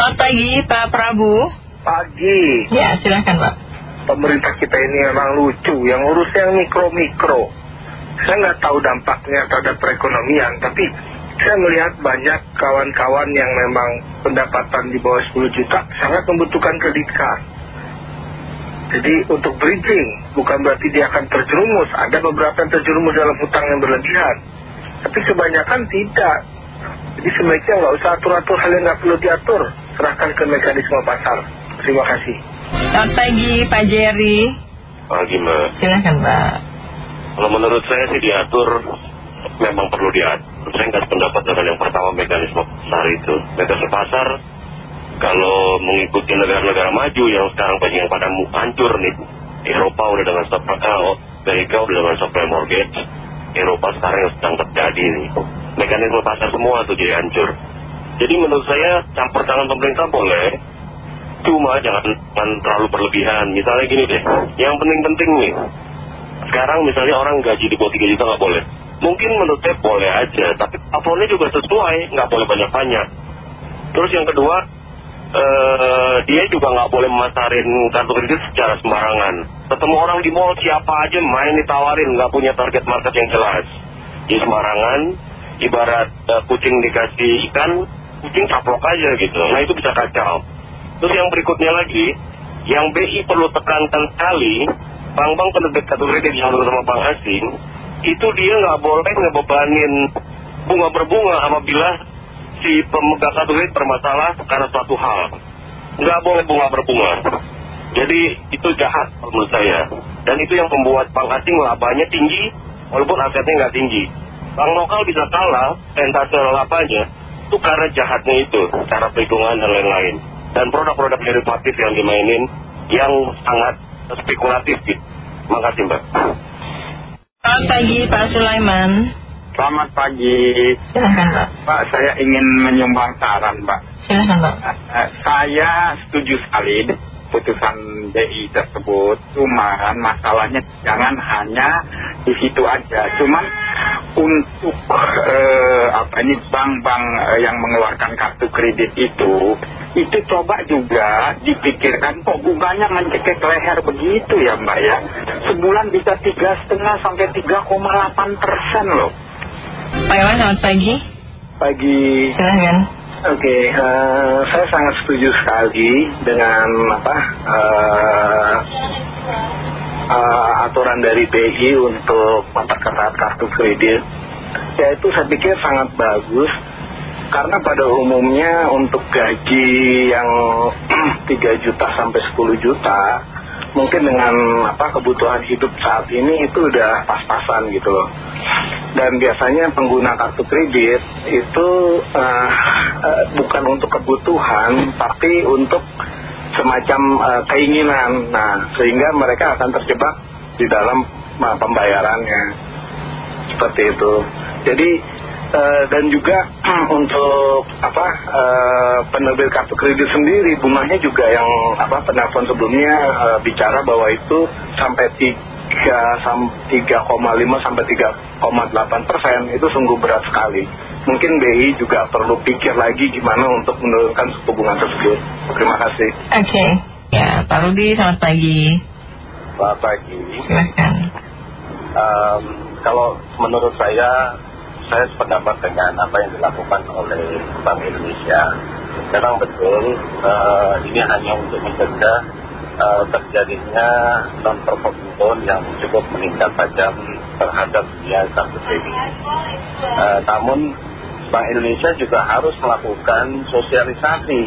Selamat pagi Pak Prabu. Pagi. Ya silakan Pak. Pemerintah kita ini memang lucu, yang urus yang mikro-mikro. Saya nggak tahu dampaknya terhadap perekonomian, tapi saya melihat banyak kawan-kawan yang memang pendapatan di bawah 10 juta sangat membutuhkan kredit card. Jadi untuk bridging, bukan berarti dia akan terjerumus. Ada beberapa yang terjerumus dalam hutang yang berlebihan. Tapi kebanyakan tidak. Jadi sebaiknya nggak usah atur-atur hal yang nggak perlu diatur. Serahkan ke mekanisme pasar. Terima kasih. Selamat pagi Pak Jerry. Pagi Mbak. Silakan Pak. Kalau menurut saya sih diatur memang perlu diatur. Saya nggak sependapat dengan yang pertama mekanisme pasar itu. Mekanisme pasar kalau mengikuti negara-negara maju yang sekarang banyak yang pada hancur nih. Eropa udah dengan supply, uh, Amerika udah dengan supply mortgage. Eropa sekarang yang sedang terjadi nih. Mekanisme pasar semua tuh jadi hancur. Jadi menurut saya campur tangan pemerintah boleh, cuma jangan, terlalu berlebihan. Misalnya gini deh, yang penting-penting nih, sekarang misalnya orang gaji di bawah 3 juta nggak boleh. Mungkin menurut saya boleh aja, tapi plafonnya juga sesuai, nggak boleh banyak-banyak. Terus yang kedua, eh, dia juga nggak boleh memasarin kartu kredit secara sembarangan. Ketemu orang di mall siapa aja main ditawarin, nggak punya target market yang jelas. Di sembarangan, ibarat eh, kucing dikasih ikan, kucing caplok aja gitu. Nah itu bisa kacau. Terus yang berikutnya lagi, yang BI perlu tekankan sekali, bank-bank penerbit kartu kredit yang bersama bank asing, itu dia nggak boleh ngebebanin bunga berbunga apabila si pemegang kredit bermasalah karena suatu hal. Nggak boleh bunga berbunga. Jadi itu jahat menurut saya. Dan itu yang membuat bank asing labanya tinggi, walaupun asetnya nggak tinggi. Bank lokal bisa kalah, entase labanya, itu karena jahatnya itu, cara perhitungan dan lain-lain. Dan produk-produk derivatif yang dimainin yang sangat spekulatif gitu. Terima kasih Mbak. Selamat pagi Pak Sulaiman. Selamat pagi. Silakan Pak. Pak, saya ingin menyumbang saran, Pak. Silakan Pak. Eh, saya setuju sekali putusan BI tersebut. Cuman masalahnya jangan hanya di situ aja. Cuman untuk eh, apa ini bank-bank eh, yang mengeluarkan kartu kredit itu, itu coba juga dipikirkan kok bunganya mencekik leher begitu ya Mbak ya. Sebulan bisa tiga setengah sampai 3,8 persen loh. Pak Iwan selamat pagi. Pagi. Silakan. Oke, eh, saya sangat setuju sekali dengan apa eh, eh, aturan dari BI untuk memperketat kartu kredit. Ya itu saya pikir sangat bagus karena pada umumnya untuk gaji yang 3 juta sampai 10 juta mungkin dengan apa kebutuhan hidup saat ini itu udah pas-pasan gitu loh dan biasanya pengguna kartu kredit itu uh, uh, bukan untuk kebutuhan tapi untuk semacam uh, keinginan nah sehingga mereka akan terjebak di dalam pembayarannya seperti itu jadi Uh, dan juga untuk apa uh, penerbit kartu kredit sendiri bunganya juga yang apa penelpon sebelumnya uh, bicara bahwa itu sampai 3,5 sampai 3,8 persen itu sungguh berat sekali. Mungkin BI juga perlu pikir lagi gimana untuk menurunkan suku bunga tersebut. Terima kasih. Oke. Ya Pak Rudi selamat pagi. Selamat pagi. Silakan. Um, kalau menurut saya, saya sependapat dengan apa yang dilakukan oleh Bank Indonesia. Memang betul, uh, ini hanya untuk mencegah uh, terjadinya non-performing loan yang cukup meningkat tajam terhadap dunia kartu kredit. Uh, namun Bank Indonesia juga harus melakukan sosialisasi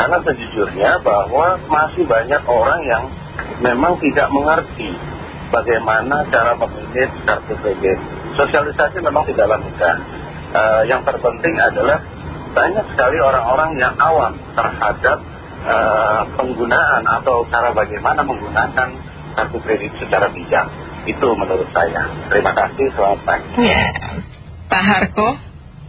karena sejujurnya bahwa masih banyak orang yang memang tidak mengerti bagaimana cara memanage kartu kredit. Sosialisasi memang tidaklah mudah. Uh, yang terpenting adalah banyak sekali orang-orang yang awam terhadap uh, penggunaan atau cara bagaimana menggunakan kartu kredit secara bijak. Itu menurut saya. Terima kasih, selamat pagi. Ya. Pak Harko.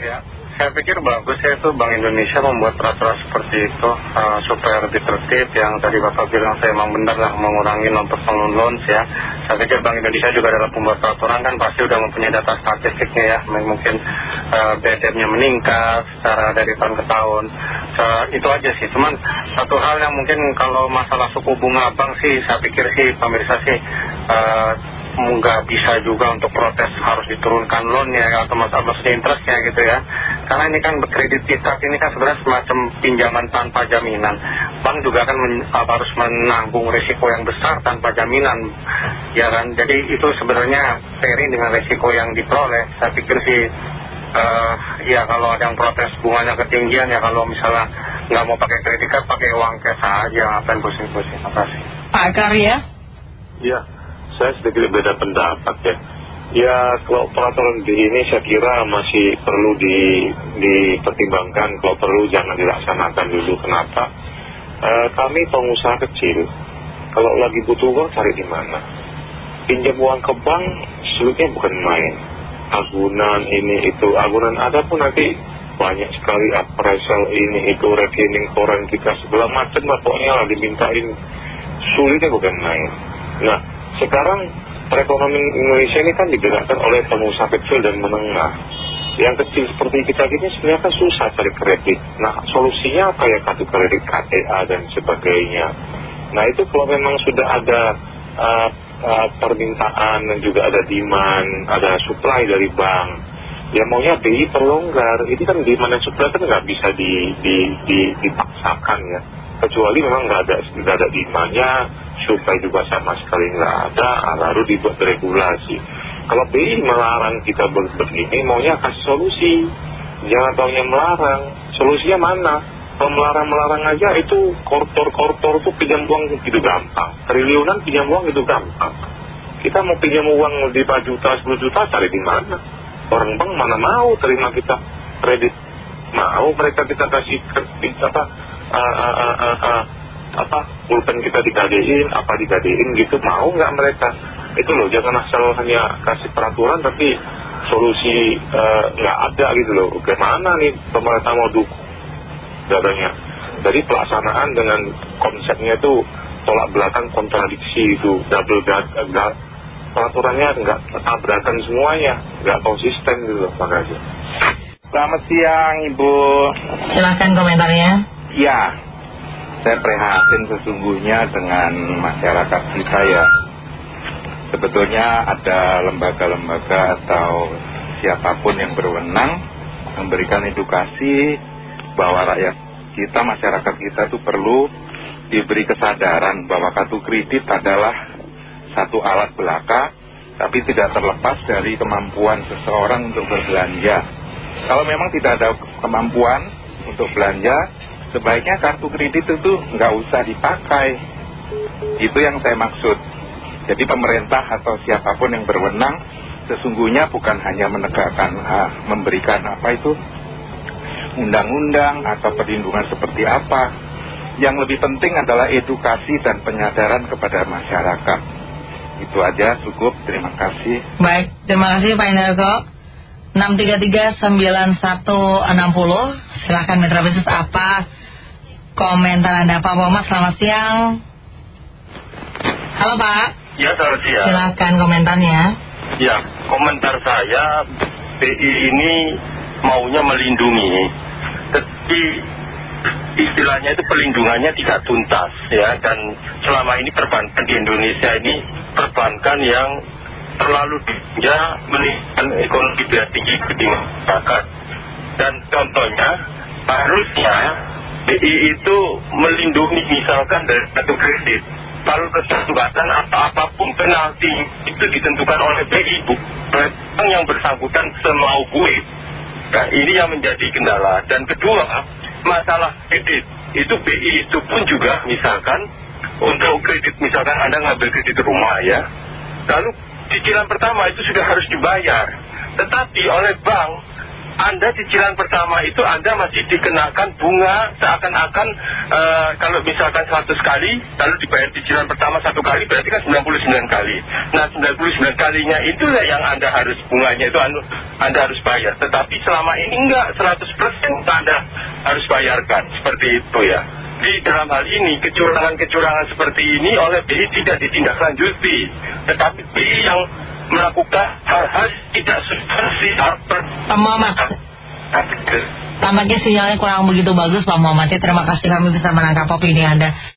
Ya, saya pikir bagus ya itu Bank Indonesia membuat peraturan seperti itu eh, supaya lebih tertib. Yang tadi Bapak bilang saya memang benar lah mengurangi non-personal loans ya. Saya pikir Bank Indonesia juga dalam pembuat peraturan kan pasti udah mempunyai data statistiknya ya. Mungkin uh, BDM-nya meningkat secara dari tahun ke tahun. Uh, itu aja sih. Cuman satu hal yang mungkin kalau masalah suku bunga bank sih saya pikir sih pemirsa sih uh, nggak bisa juga untuk protes harus diturunkan loannya atau masalah interestnya gitu ya karena ini kan kredit kita ini kan sebenarnya semacam pinjaman tanpa jaminan. Bank juga kan harus menanggung risiko yang besar tanpa jaminan. Ya kan? Jadi itu sebenarnya pairing dengan risiko yang diperoleh. Saya pikir sih uh, ya kalau ada yang protes bunganya ketinggian ya kalau misalnya nggak mau pakai kredit card pakai uang cash aja. Ngapain pusing-pusing? Terima kasih. Pak Karya? Iya saya sedikit beda pendapat ya. Ya kalau peraturan di ini saya kira masih perlu di, dipertimbangkan. Kalau perlu jangan dilaksanakan dulu. Kenapa? Eh, kami pengusaha kecil, kalau lagi butuh uang cari di mana? Pinjam uang ke bank, sulitnya bukan main. Agunan ini itu, agunan ada pun nanti banyak sekali appraisal ini itu rekening koran kita sebelah macam pokoknya lah dimintain sulitnya bukan main. Nah sekarang perekonomian Indonesia ini kan digerakkan oleh pengusaha kecil dan menengah. Yang kecil seperti kita gini sebenarnya kan susah cari kredit. Nah solusinya apa ya kartu kredit KTA dan sebagainya. Nah itu kalau memang sudah ada uh, uh, permintaan dan juga ada demand, ada supply dari bank. Ya maunya BI perlonggar. Ini kan demand dan supply kan nggak bisa di, di, di, dipaksakan ya. Kecuali memang nggak ada, ada demandnya supply juga sama sekali nggak ada lalu dibuat regulasi. Kalau BI melarang kita begini maunya kasih solusi. Jangan tahunya melarang. Solusinya mana? Kalau melarang-melarang aja itu kortor-kortor tuh pinjam uang itu gampang. Triliunan pinjam uang itu gampang. Kita mau pinjam uang 5 juta 10 juta cari di mana? Orang bank mana mau terima kita kredit? Mau mereka kita kasih kredit apa uh, uh, uh, uh, uh, apa pulpen kita dikadein apa dikadein gitu mau nggak mereka? Itu loh jangan asal hanya kasih peraturan tapi solusi eh, nggak ada gitu loh. Gimana nih pemerintah mau dukung? Banyak. Jadi pelaksanaan dengan konsepnya itu tolak belakang kontradiksi itu. Double gag peraturannya nggak tabrakan semuanya nggak konsisten gitu loh makasih Selamat siang Ibu. Silahkan komentarnya. Ya saya prihatin sesungguhnya dengan masyarakat kita ya. Sebetulnya ada lembaga-lembaga atau siapa pun yang berwenang memberikan edukasi bahwa rakyat kita, masyarakat kita itu perlu diberi kesadaran bahwa kartu kredit adalah satu alat belaka tapi tidak terlepas dari kemampuan seseorang untuk berbelanja. Kalau memang tidak ada kemampuan untuk belanja sebaiknya kartu kredit itu nggak usah dipakai. Itu yang saya maksud. Jadi pemerintah atau siapa pun yang berwenang sesungguhnya bukan hanya menegakkan, ah, memberikan apa itu undang-undang atau perlindungan seperti apa. Yang lebih penting adalah edukasi dan penyadaran kepada masyarakat. Itu aja cukup, terima kasih. Baik, terima kasih Pak Indarto. 633-9160 Silahkan mitra bisnis apa komentar Anda? Pak Muhammad selamat siang. Halo Pak. Ya selamat siang. Silahkan komentarnya. Ya komentar saya BI ini maunya melindungi. Tapi istilahnya itu pelindungannya tidak tuntas ya. Dan selama ini perbankan di Indonesia ini perbankan yang terlalu ya meningkatkan ekonomi biaya tinggi di masyarakat dan contohnya harusnya BI itu melindungi misalkan dari satu kredit kalau kesempatan apa-apapun penalti itu ditentukan oleh BI bukan yang bersangkutan semau gue nah ini yang menjadi kendala. Dan kedua masalah kredit. Itu BI itu pun juga misalkan untuk kredit misalkan Anda ngambil kredit rumah ya lalu cicilan pertama itu sudah harus dibayar tetapi oleh bank Anda cicilan pertama itu Anda masih dikenakan bunga seakan-akan eh, kalau misalkan 100 kali lalu dibayar cicilan pertama satu kali berarti kan 99 kali. Nah 99 kalinya itulah yang Anda harus bunganya itu anu, Anda harus bayar. Tetapi selama ini enggak 100% Anda harus bayarkan seperti itu ya. Di dalam hal ini kecurangan-kecurangan seperti ini oleh BI tidak ditindaklanjuti, tetapi yang melakukan hal-hal tidak substansial. Pak Muhammad, tampaknya sinyalnya kurang begitu bagus Pak Muhammad. Ya, terima kasih kami bisa menangkap opini Anda.